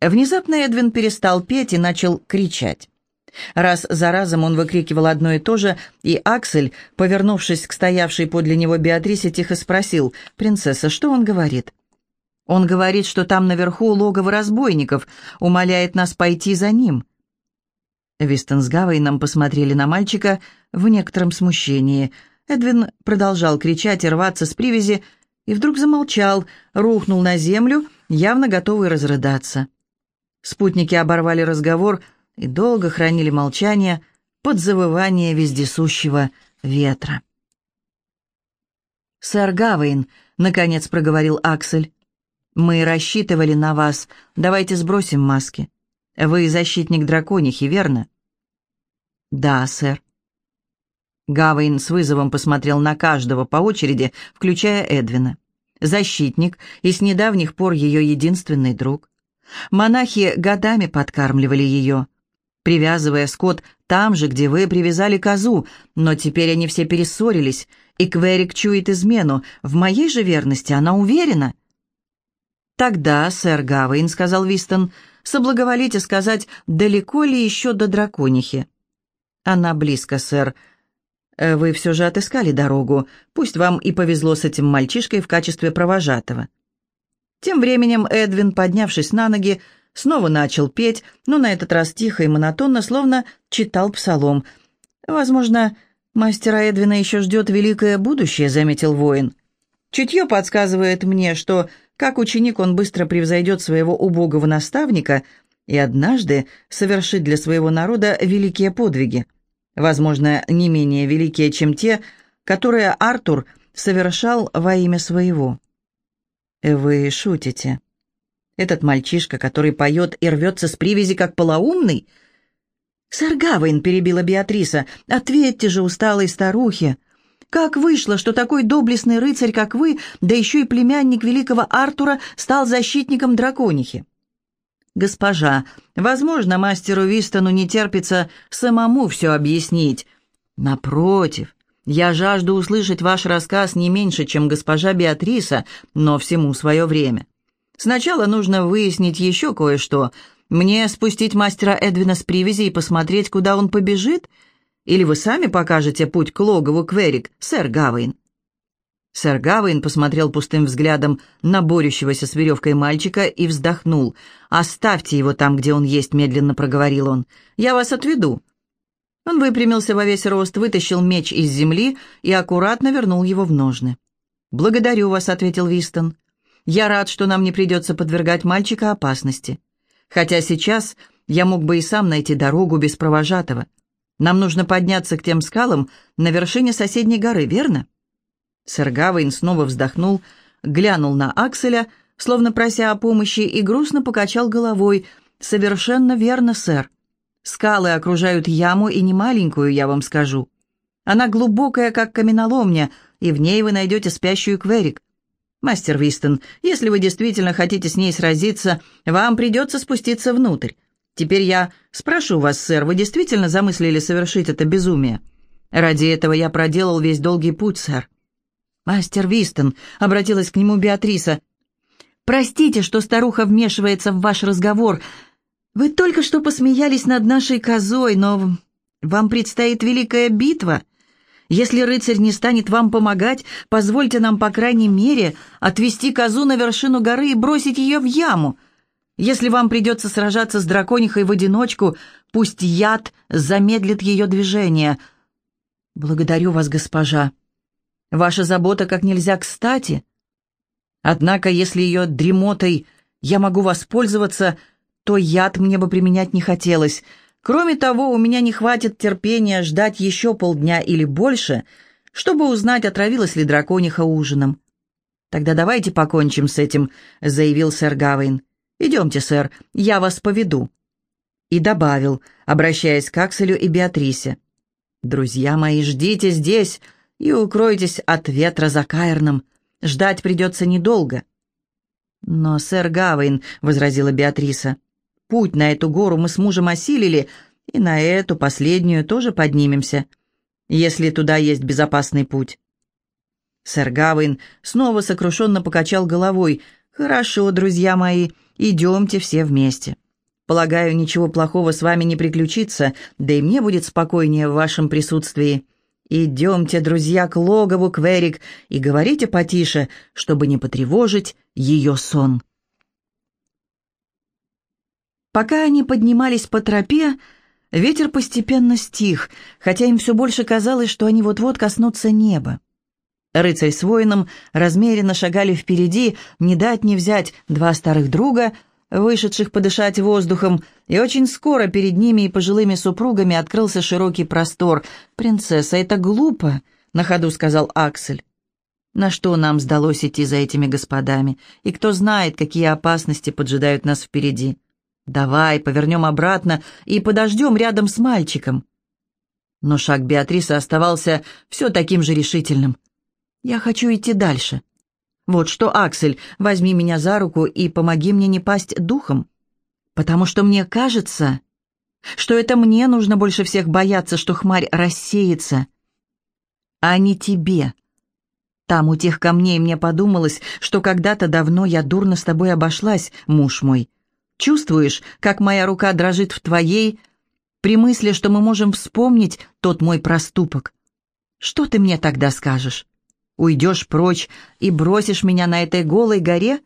Внезапно Эдвин перестал петь и начал кричать. Раз за разом он выкрикивал одно и то же, и Аксель, повернувшись к стоявшей подле него Беатрисе, тихо спросил, «Принцесса, что он говорит?» «Он говорит, что там наверху логово разбойников, умоляет нас пойти за ним». Вистон с Гавейном посмотрели на мальчика в некотором смущении. Эдвин продолжал кричать и рваться с привязи, и вдруг замолчал, рухнул на землю, явно готовый разрыдаться. Спутники оборвали разговор — и долго хранили молчание под завывание вездесущего ветра. «Сэр Гавейн», — наконец проговорил Аксель, — «мы рассчитывали на вас. Давайте сбросим маски. Вы защитник драконихи, верно?» «Да, сэр». Гавейн с вызовом посмотрел на каждого по очереди, включая Эдвина. Защитник и с недавних пор ее единственный друг. Монахи годами подкармливали ее привязывая скот там же, где вы привязали козу, но теперь они все перессорились, и Кверик чует измену. В моей же верности она уверена». «Тогда, сэр Гавейн», — сказал Вистон, — «соблаговолите сказать, далеко ли еще до драконихи?» «Она близко, сэр. Вы все же отыскали дорогу. Пусть вам и повезло с этим мальчишкой в качестве провожатого». Тем временем Эдвин, поднявшись на ноги, Снова начал петь, но на этот раз тихо и монотонно, словно читал псалом. «Возможно, мастера Эдвина еще ждет великое будущее», — заметил воин. «Чутье подсказывает мне, что, как ученик, он быстро превзойдет своего убогого наставника и однажды совершит для своего народа великие подвиги, возможно, не менее великие, чем те, которые Артур совершал во имя своего». «Вы шутите?» Этот мальчишка, который поет и рвется с привязи, как полоумный? «Сэр Гавейн», — перебила Беатриса, — «ответьте же усталой старухе. Как вышло, что такой доблестный рыцарь, как вы, да еще и племянник великого Артура, стал защитником драконихи?» «Госпожа, возможно, мастеру Вистону не терпится самому все объяснить. Напротив, я жажду услышать ваш рассказ не меньше, чем госпожа Беатриса, но всему свое время. Сначала нужно выяснить еще кое-что. Мне спустить мастера Эдвина с привязи и посмотреть, куда он побежит? Или вы сами покажете путь к логову Кверик, сэр Гавейн?» Сэр Гавейн посмотрел пустым взглядом на борющегося с веревкой мальчика и вздохнул. «Оставьте его там, где он есть», — медленно проговорил он. «Я вас отведу». Он выпрямился во весь рост, вытащил меч из земли и аккуратно вернул его в ножны. «Благодарю вас», — ответил Вистон. Я рад, что нам не придется подвергать мальчика опасности. Хотя сейчас я мог бы и сам найти дорогу без провожатого. Нам нужно подняться к тем скалам на вершине соседней горы, верно?» Сэр Гавейн снова вздохнул, глянул на Акселя, словно прося о помощи, и грустно покачал головой. «Совершенно верно, сэр. Скалы окружают яму, и не маленькую, я вам скажу. Она глубокая, как каменоломня, и в ней вы найдете спящую Кверик. «Мастер Вистон, если вы действительно хотите с ней сразиться, вам придется спуститься внутрь. Теперь я спрошу вас, сэр, вы действительно замыслили совершить это безумие? Ради этого я проделал весь долгий путь, сэр». «Мастер Вистон», — обратилась к нему Беатриса, — «простите, что старуха вмешивается в ваш разговор. Вы только что посмеялись над нашей козой, но вам предстоит великая битва». Если рыцарь не станет вам помогать, позвольте нам, по крайней мере, отвести козу на вершину горы и бросить ее в яму. Если вам придется сражаться с драконихой в одиночку, пусть яд замедлит ее движение. Благодарю вас, госпожа. Ваша забота как нельзя кстати. Однако, если ее дремотой я могу воспользоваться, то яд мне бы применять не хотелось — Кроме того, у меня не хватит терпения ждать еще полдня или больше, чтобы узнать, отравилась ли дракониха ужином. «Тогда давайте покончим с этим», — заявил сэр Гавейн. «Идемте, сэр, я вас поведу». И добавил, обращаясь к Акселю и Беатрисе. «Друзья мои, ждите здесь и укройтесь от ветра за Каэрном. Ждать придется недолго». «Но, сэр Гавейн», — возразила Беатриса, — Путь на эту гору мы с мужем осилили, и на эту последнюю тоже поднимемся, если туда есть безопасный путь». Сэр Гавин снова сокрушенно покачал головой. «Хорошо, друзья мои, идемте все вместе. Полагаю, ничего плохого с вами не приключится, да и мне будет спокойнее в вашем присутствии. Идемте, друзья, к логову Кверик и говорите потише, чтобы не потревожить ее сон». Пока они поднимались по тропе, ветер постепенно стих, хотя им все больше казалось, что они вот-вот коснутся неба. Рыцарь с воином размеренно шагали впереди, не дать не взять два старых друга, вышедших подышать воздухом, и очень скоро перед ними и пожилыми супругами открылся широкий простор. «Принцесса, это глупо», — на ходу сказал Аксель. «На что нам сдалось идти за этими господами? И кто знает, какие опасности поджидают нас впереди?» «Давай, повернем обратно и подождем рядом с мальчиком». Но шаг Беатрисы оставался все таким же решительным. «Я хочу идти дальше. Вот что, Аксель, возьми меня за руку и помоги мне не пасть духом, потому что мне кажется, что это мне нужно больше всех бояться, что хмарь рассеется, а не тебе». Там у тех камней мне подумалось, что когда-то давно я дурно с тобой обошлась, муж мой. Чувствуешь, как моя рука дрожит в твоей, при мысли, что мы можем вспомнить тот мой проступок? Что ты мне тогда скажешь? Уйдешь прочь и бросишь меня на этой голой горе?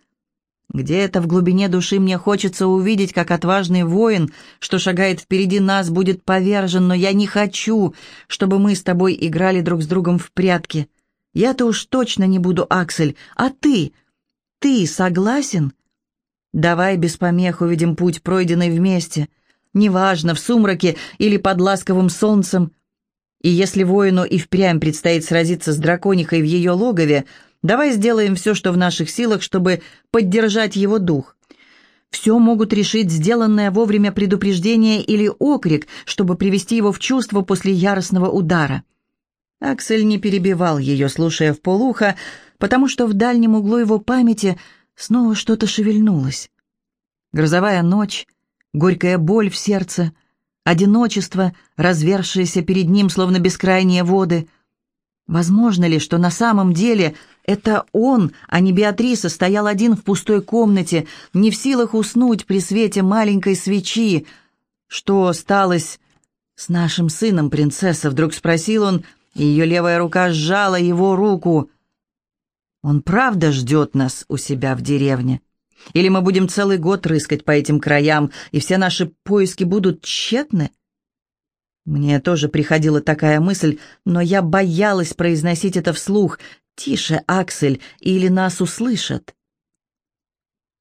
Где-то в глубине души мне хочется увидеть, как отважный воин, что шагает впереди нас, будет повержен, но я не хочу, чтобы мы с тобой играли друг с другом в прятки. Я-то уж точно не буду, Аксель, а ты? Ты согласен?» Давай без помех увидим путь, пройденный вместе. Неважно, в сумраке или под ласковым солнцем. И если воину и впрямь предстоит сразиться с драконихой в ее логове, давай сделаем все, что в наших силах, чтобы поддержать его дух. Все могут решить сделанное вовремя предупреждение или окрик, чтобы привести его в чувство после яростного удара. Аксель не перебивал ее, слушая в полухо, потому что в дальнем углу его памяти – Снова что-то шевельнулось. Грозовая ночь, горькая боль в сердце, одиночество, развершееся перед ним, словно бескрайние воды. Возможно ли, что на самом деле это он, а не Беатриса, стоял один в пустой комнате, не в силах уснуть при свете маленькой свечи? Что сталось с нашим сыном, принцесса? Вдруг спросил он, и ее левая рука сжала его руку — он правда ждет нас у себя в деревне? Или мы будем целый год рыскать по этим краям, и все наши поиски будут тщетны? Мне тоже приходила такая мысль, но я боялась произносить это вслух. «Тише, Аксель, или нас услышат?»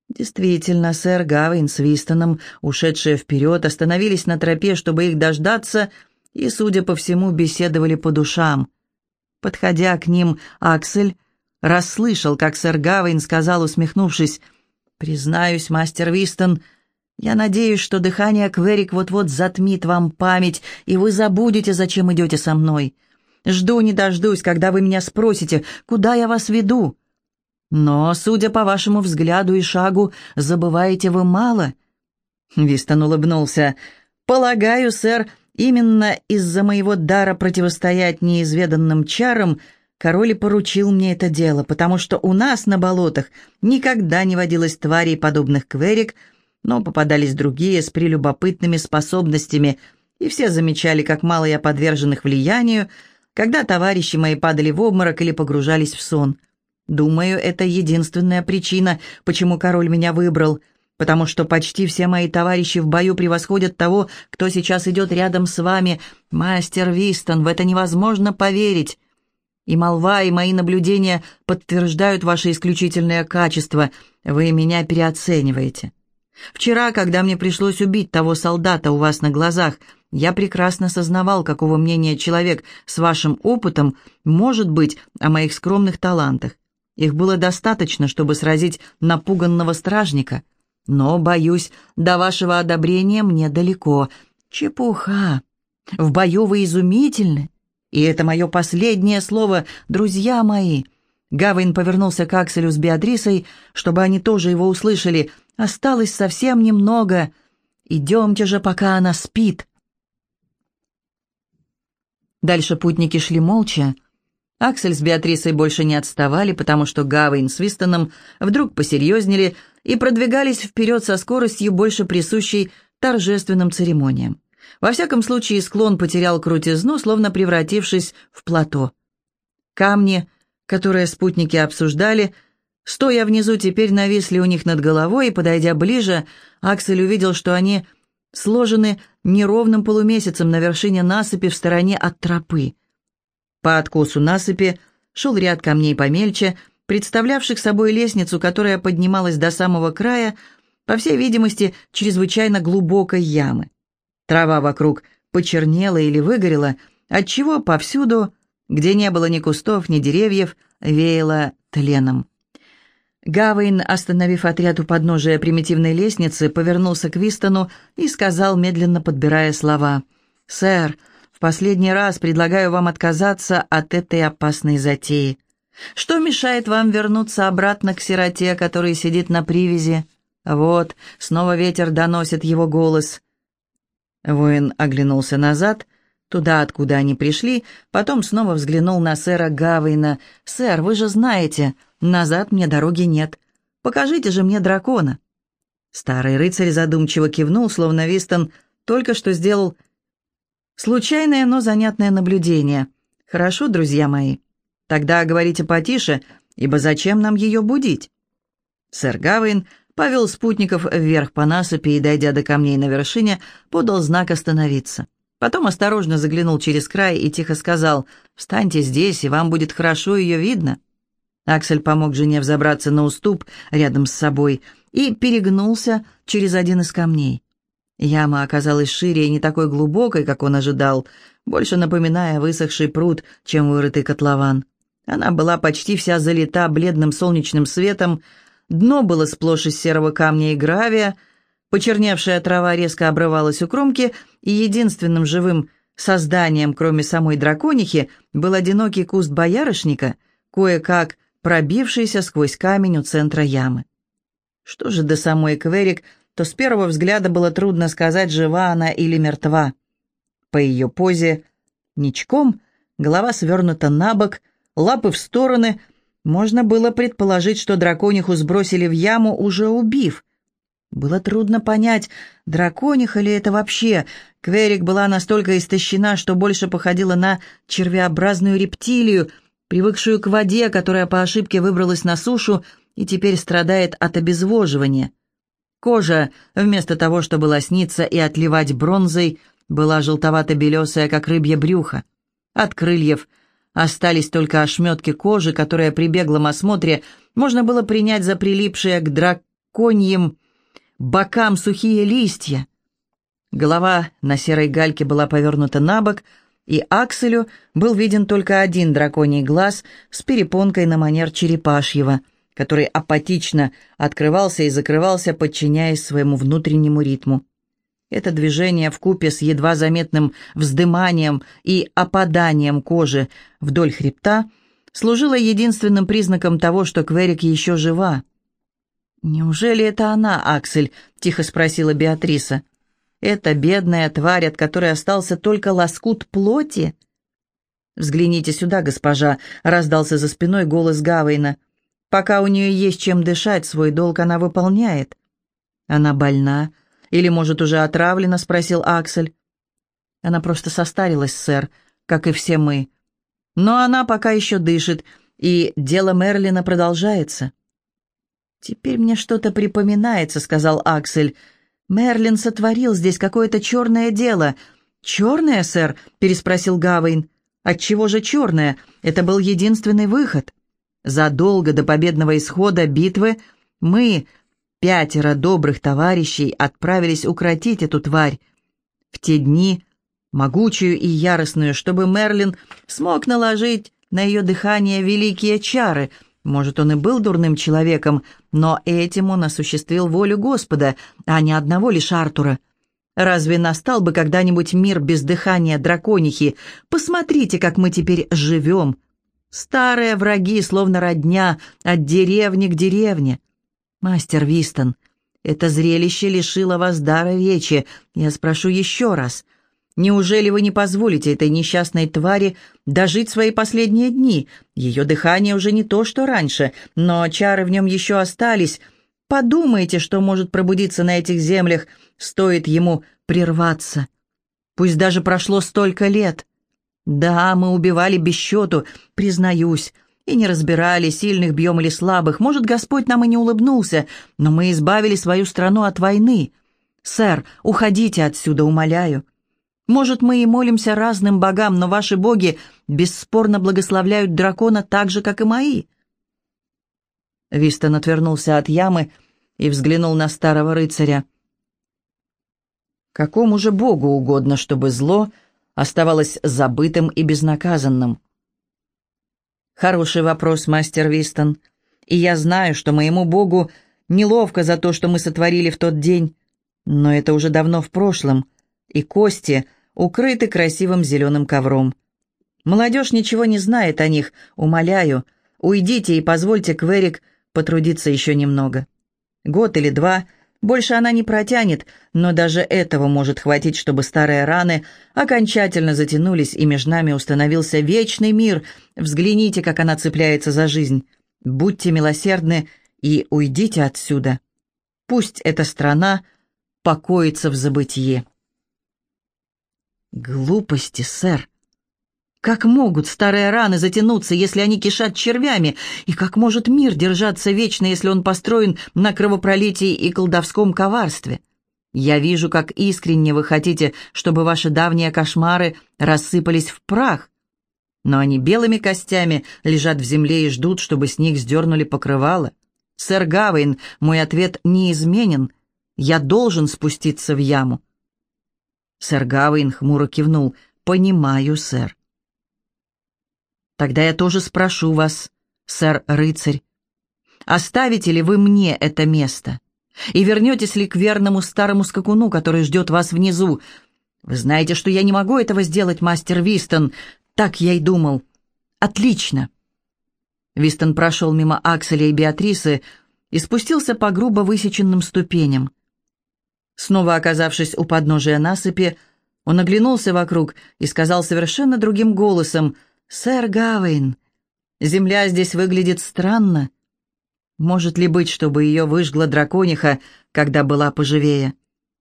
Действительно, сэр Гавейн с Вистоном, ушедшие вперед, остановились на тропе, чтобы их дождаться, и, судя по всему, беседовали по душам. Подходя к ним, Аксель расслышал, как сэр Гавейн сказал, усмехнувшись, «Признаюсь, мастер Вистон, я надеюсь, что дыхание Кверик вот-вот затмит вам память, и вы забудете, зачем идете со мной. Жду не дождусь, когда вы меня спросите, куда я вас веду. Но, судя по вашему взгляду и шагу, забываете вы мало». Вистон улыбнулся. «Полагаю, сэр, именно из-за моего дара противостоять неизведанным чарам — Король поручил мне это дело, потому что у нас на болотах никогда не водилось тварей, подобных кверик, но попадались другие с прелюбопытными способностями, и все замечали, как мало я подверженных влиянию, когда товарищи мои падали в обморок или погружались в сон. Думаю, это единственная причина, почему король меня выбрал, потому что почти все мои товарищи в бою превосходят того, кто сейчас идет рядом с вами. Мастер Вистон, в это невозможно поверить. И молва, и мои наблюдения подтверждают ваши исключительные качества. Вы меня переоцениваете. Вчера, когда мне пришлось убить того солдата у вас на глазах, я прекрасно сознавал, какого мнения человек с вашим опытом может быть о моих скромных талантах. Их было достаточно, чтобы сразить напуганного стражника. Но, боюсь, до вашего одобрения мне далеко. Чепуха. В бою вы изумительны. И это мое последнее слово, друзья мои. Гавейн повернулся к Акселю с Беатрисой, чтобы они тоже его услышали. Осталось совсем немного. Идемте же, пока она спит. Дальше путники шли молча. Аксель с Беатрисой больше не отставали, потому что Гавейн с Вистоном вдруг посерьезнели и продвигались вперед со скоростью, больше присущей торжественным церемониям. Во всяком случае, склон потерял крутизну, словно превратившись в плато. Камни, которые спутники обсуждали, стоя внизу, теперь нависли у них над головой, и, подойдя ближе, Аксель увидел, что они сложены неровным полумесяцем на вершине насыпи в стороне от тропы. По откосу насыпи шел ряд камней помельче, представлявших собой лестницу, которая поднималась до самого края, по всей видимости, чрезвычайно глубокой ямы. Трава вокруг почернела или выгорела, отчего повсюду, где не было ни кустов, ни деревьев, веяло тленом. Гавейн, остановив отряд у подножия примитивной лестницы, повернулся к Вистону и сказал, медленно подбирая слова, «Сэр, последний раз предлагаю вам отказаться от этой опасной затеи. Что мешает вам вернуться обратно к сироте, который сидит на привязи? Вот, снова ветер доносит его голос. Воин оглянулся назад, туда, откуда они пришли, потом снова взглянул на сэра Гавейна. «Сэр, вы же знаете, назад мне дороги нет. Покажите же мне дракона». Старый рыцарь задумчиво кивнул, словно Вистон только что сделал Случайное, но занятное наблюдение. Хорошо, друзья мои. Тогда говорите потише, ибо зачем нам ее будить? Сэр Гавейн повел спутников вверх по насыпи и, дойдя до камней на вершине, подал знак остановиться. Потом осторожно заглянул через край и тихо сказал «Встаньте здесь, и вам будет хорошо ее видно». Аксель помог жене взобраться на уступ рядом с собой и перегнулся через один из камней. Яма оказалась шире и не такой глубокой, как он ожидал, больше напоминая высохший пруд, чем вырытый котлован. Она была почти вся залита бледным солнечным светом, дно было сплошь из серого камня и гравия, почерневшая трава резко обрывалась у кромки, и единственным живым созданием, кроме самой драконихи, был одинокий куст боярышника, кое-как пробившийся сквозь камень у центра ямы. Что же до самой Кверик – то с первого взгляда было трудно сказать, жива она или мертва. По ее позе ничком, голова свернута на бок, лапы в стороны, можно было предположить, что дракониху сбросили в яму, уже убив. Было трудно понять, дракониха ли это вообще. Кверик была настолько истощена, что больше походила на червеобразную рептилию, привыкшую к воде, которая по ошибке выбралась на сушу и теперь страдает от обезвоживания. Кожа, вместо того, чтобы лосниться и отливать бронзой, была желтовато-белесая, как рыбье брюхо. От крыльев остались только ошметки кожи, которые при беглом осмотре можно было принять за прилипшие к драконьим бокам сухие листья. Голова на серой гальке была повернута на бок, и Акселю был виден только один драконий глаз с перепонкой на манер черепашьего — который апатично открывался и закрывался, подчиняясь своему внутреннему ритму. Это движение в купе с едва заметным вздыманием и опаданием кожи вдоль хребта служило единственным признаком того, что Кверик еще жива. «Неужели это она, Аксель?» — тихо спросила Беатриса. «Это бедная тварь, от которой остался только лоскут плоти?» «Взгляните сюда, госпожа», — раздался за спиной голос Гавейна. Пока у нее есть чем дышать, свой долг она выполняет. Она больна или, может, уже отравлена, спросил Аксель. Она просто состарилась, сэр, как и все мы. Но она пока еще дышит, и дело Мерлина продолжается. «Теперь мне что-то припоминается», — сказал Аксель. «Мерлин сотворил здесь какое-то черное дело». «Черное, сэр?» — переспросил Гавейн. «Отчего же черное? Это был единственный выход». Задолго до победного исхода битвы мы, пятеро добрых товарищей, отправились укротить эту тварь. В те дни, могучую и яростную, чтобы Мерлин смог наложить на ее дыхание великие чары. Может, он и был дурным человеком, но этим он осуществил волю Господа, а не одного лишь Артура. Разве настал бы когда-нибудь мир без дыхания драконихи? Посмотрите, как мы теперь живем, Старые враги, словно родня, от деревни к деревне. Мастер Вистон, это зрелище лишило вас дара речи. Я спрошу еще раз. Неужели вы не позволите этой несчастной твари дожить свои последние дни? Ее дыхание уже не то, что раньше, но чары в нем еще остались. Подумайте, что может пробудиться на этих землях, стоит ему прерваться. Пусть даже прошло столько лет. Да, мы убивали без счету, признаюсь, и не разбирали, сильных бьем или слабых. Может, Господь нам и не улыбнулся, но мы избавили свою страну от войны. Сэр, уходите отсюда, умоляю. Может, мы и молимся разным богам, но ваши боги бесспорно благословляют дракона так же, как и мои». Вистон отвернулся от ямы и взглянул на старого рыцаря. Какому же богу угодно, чтобы зло оставалось забытым и безнаказанным? Хороший вопрос, мастер Вистон. И я знаю, что моему богу неловко за то, что мы сотворили в тот день, но это уже давно в прошлом, и кости — укрыты красивым зеленым ковром. Молодежь ничего не знает о них, умоляю. Уйдите и позвольте Кверик потрудиться еще немного. Год или два, больше она не протянет, но даже этого может хватить, чтобы старые раны окончательно затянулись, и между нами установился вечный мир. Взгляните, как она цепляется за жизнь. Будьте милосердны и уйдите отсюда. Пусть эта страна покоится в забытье. «Глупости, сэр. Как могут старые раны затянуться, если они кишат червями? И как может мир держаться вечно, если он построен на кровопролитии и колдовском коварстве? Я вижу, как искренне вы хотите, чтобы ваши давние кошмары рассыпались в прах. Но они белыми костями лежат в земле и ждут, чтобы с них сдернули покрывало. Сэр Гавейн, мой ответ неизменен. Я должен спуститься в яму. Сэр Гавейн хмуро кивнул. «Понимаю, сэр». «Тогда я тоже спрошу вас, сэр-рыцарь, оставите ли вы мне это место? И вернетесь ли к верному старому скакуну, который ждет вас внизу? Вы знаете, что я не могу этого сделать, мастер Вистон. Так я и думал. Отлично». Вистон прошел мимо Акселя и Беатрисы и спустился по грубо высеченным ступеням. Снова оказавшись у подножия насыпи, он оглянулся вокруг и сказал совершенно другим голосом, «Сэр Гавейн, земля здесь выглядит странно. Может ли быть, чтобы ее выжгла дракониха, когда была поживее?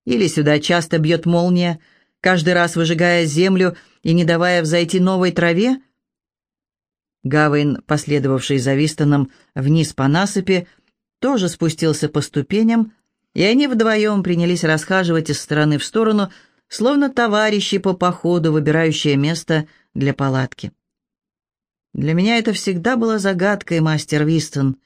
Или сюда часто бьет молния, каждый раз выжигая землю и не давая взойти новой траве?» Гавейн, последовавший за Вистоном вниз по насыпи, тоже спустился по ступеням, и они вдвоем принялись расхаживать из стороны в сторону, словно товарищи по походу, выбирающие место для палатки. Для меня это всегда было загадкой, мастер Вистон,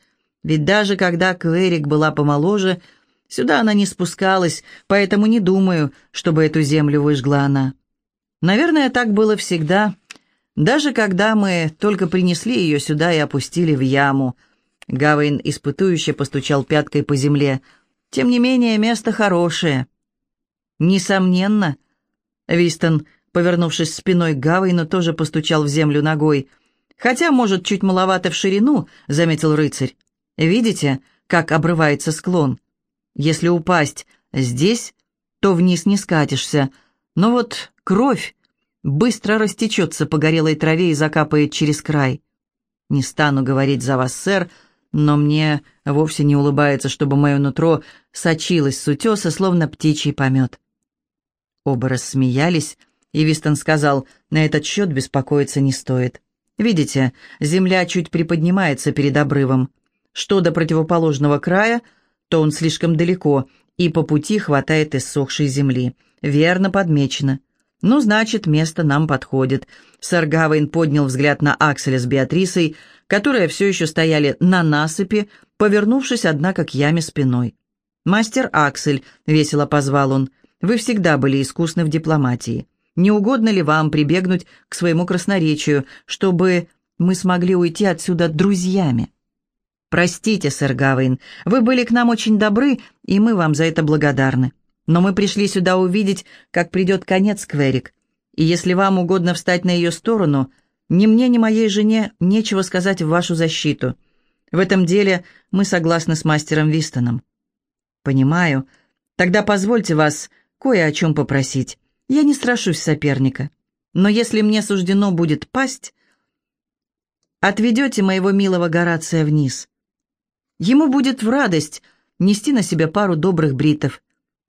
ведь даже когда Кверик была помоложе, сюда она не спускалась, поэтому не думаю, чтобы эту землю выжгла она. Наверное, так было всегда, даже когда мы только принесли ее сюда и опустили в яму. Гавейн испытующе постучал пяткой по земле — тем не менее, место хорошее. Несомненно. Вистон, повернувшись спиной к Гавейну, тоже постучал в землю ногой. Хотя, может, чуть маловато в ширину, заметил рыцарь. Видите, как обрывается склон? Если упасть здесь, то вниз не скатишься. Но вот кровь быстро растечется по горелой траве и закапает через край. Не стану говорить за вас, сэр, — но мне вовсе не улыбается, чтобы мое нутро сочилось с утеса, словно птичий помет. Оба рассмеялись, и Вистон сказал, на этот счет беспокоиться не стоит. Видите, земля чуть приподнимается перед обрывом. Что до противоположного края, то он слишком далеко, и по пути хватает иссохшей земли. Верно подмечено. «Ну, значит, место нам подходит». Сэр Гавейн поднял взгляд на Акселя с Беатрисой, которые все еще стояли на насыпи, повернувшись, однако, к яме спиной. «Мастер Аксель», — весело позвал он, — «вы всегда были искусны в дипломатии. Не угодно ли вам прибегнуть к своему красноречию, чтобы мы смогли уйти отсюда друзьями?» «Простите, сэр Гавейн, вы были к нам очень добры, и мы вам за это благодарны. Но мы пришли сюда увидеть, как придет конец Кверик. И если вам угодно встать на ее сторону, ни мне, ни моей жене нечего сказать в вашу защиту. В этом деле мы согласны с мастером Вистоном». «Понимаю. Тогда позвольте вас кое о чем попросить. Я не страшусь соперника. Но если мне суждено будет пасть, отведете моего милого Горация вниз. Ему будет в радость нести на себе пару добрых бритов.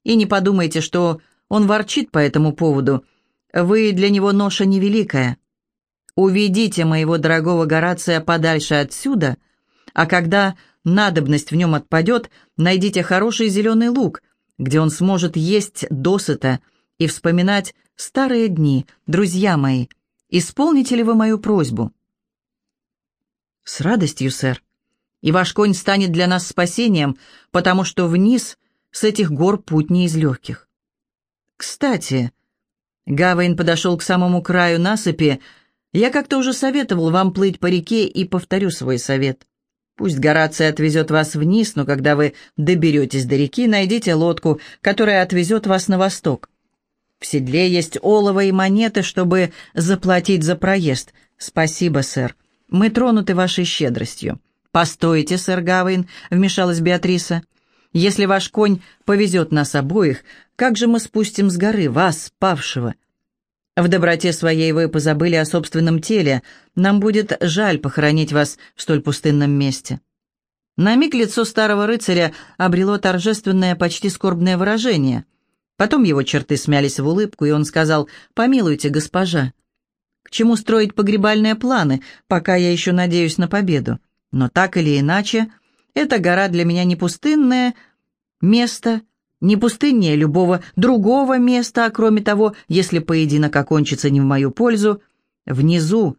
И не подумайте, что он ворчит по этому поводу. Вы для него ноша невеликая. Уведите моего дорогого Горация подальше отсюда, а когда надобность в нем отпадет, найдите хороший зеленый лук, где он сможет есть досыта и вспоминать старые дни, друзья мои. Исполните ли вы мою просьбу?» «С радостью, сэр. И ваш конь станет для нас спасением, потому что вниз с этих гор путь не из легких. Кстати...» Гавейн подошел к самому краю насыпи, я как-то уже советовал вам плыть по реке и повторю свой совет. Пусть Горация отвезет вас вниз, но когда вы доберетесь до реки, найдите лодку, которая отвезет вас на восток. В седле есть олово и монеты, чтобы заплатить за проезд. Спасибо, сэр. Мы тронуты вашей щедростью. Постойте, сэр Гавейн, вмешалась Беатриса. Если ваш конь повезет нас обоих, как же мы спустим с горы вас, павшего? В доброте своей вы позабыли о собственном теле. Нам будет жаль похоронить вас в столь пустынном месте». На миг лицо старого рыцаря обрело торжественное, почти скорбное выражение. Потом его черты смялись в улыбку, и он сказал «Помилуйте, госпожа». «К чему строить погребальные планы, пока я еще надеюсь на победу? Но так или иначе, эта гора для меня не пустынное место, не пустыннее любого другого места, а кроме того, если поединок окончится не в мою пользу, внизу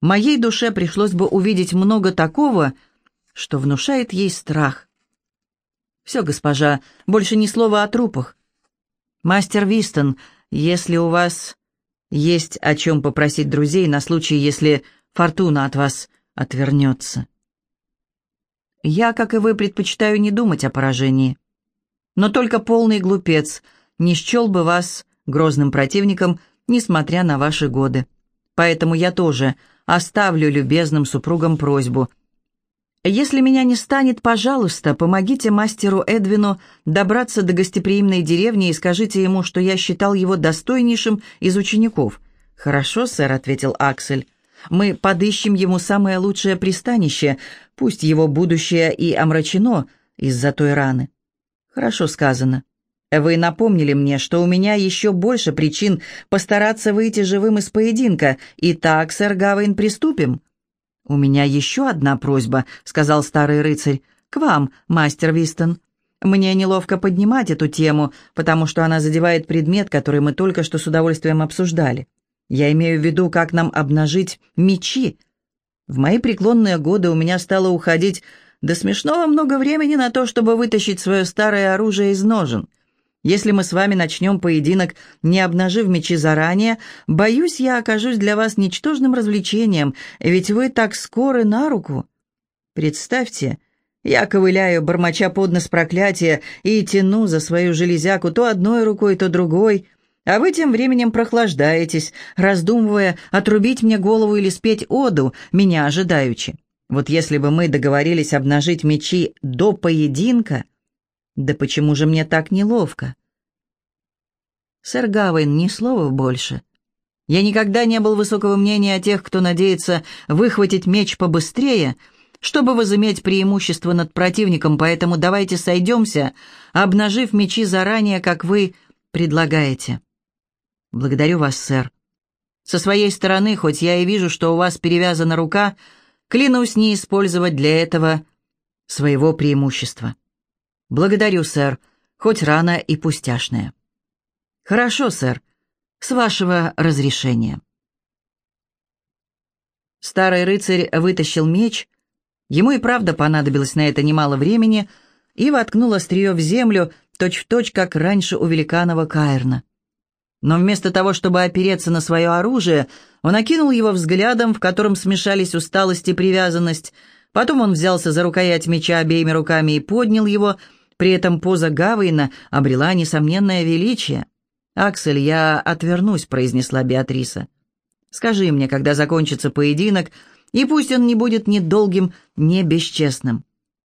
моей душе пришлось бы увидеть много такого, что внушает ей страх. «Все, госпожа, больше ни слова о трупах. Мастер Вистон, если у вас есть о чем попросить друзей на случай, если фортуна от вас отвернется». «Я, как и вы, предпочитаю не думать о поражении». Но только полный глупец не счел бы вас грозным противником, несмотря на ваши годы. Поэтому я тоже оставлю любезным супругам просьбу. Если меня не станет, пожалуйста, помогите мастеру Эдвину добраться до гостеприимной деревни и скажите ему, что я считал его достойнейшим из учеников. «Хорошо, сэр», — ответил Аксель. «Мы подыщем ему самое лучшее пристанище, пусть его будущее и омрачено из-за той раны. «Хорошо сказано. Вы напомнили мне, что у меня еще больше причин постараться выйти живым из поединка. Итак, сэр Гавейн, приступим?» «У меня еще одна просьба», — сказал старый рыцарь. «К вам, мастер Вистон. Мне неловко поднимать эту тему, потому что она задевает предмет, который мы только что с удовольствием обсуждали. Я имею в виду, как нам обнажить мечи. В мои преклонные годы у меня стало уходить до смешного много времени на то, чтобы вытащить свое старое оружие из ножен. Если мы с вами начнем поединок, не обнажив мечи заранее, боюсь, я окажусь для вас ничтожным развлечением, ведь вы так скоры на руку. Представьте, я ковыляю, бормоча под нос проклятия, и тяну за свою железяку то одной рукой, то другой, а вы тем временем прохлаждаетесь, раздумывая, отрубить мне голову или спеть оду, меня ожидаючи. Вот если бы мы договорились обнажить мечи до поединка, да почему же мне так неловко? Сэр Гавейн, ни слова больше. Я никогда не был высокого мнения о тех, кто надеется выхватить меч побыстрее, чтобы возыметь преимущество над противником, поэтому давайте сойдемся, обнажив мечи заранее, как вы предлагаете. Благодарю вас, сэр. Со своей стороны, хоть я и вижу, что у вас перевязана рука, — Клянусь не использовать для этого своего преимущества. Благодарю, сэр, хоть рано и пустяшное. Хорошо, сэр, с вашего разрешения. Старый рыцарь вытащил меч, ему и правда понадобилось на это немало времени, и воткнул острие в землю, точь-в-точь, точь, как раньше у великанова Каэрна. Но вместо того, чтобы опереться на свое оружие, он окинул его взглядом, в котором смешались усталость и привязанность. Потом он взялся за рукоять меча обеими руками и поднял его. При этом поза Гавейна обрела несомненное величие. «Аксель, я отвернусь», — произнесла Беатриса. «Скажи мне, когда закончится поединок, и пусть он не будет ни долгим, ни бесчестным.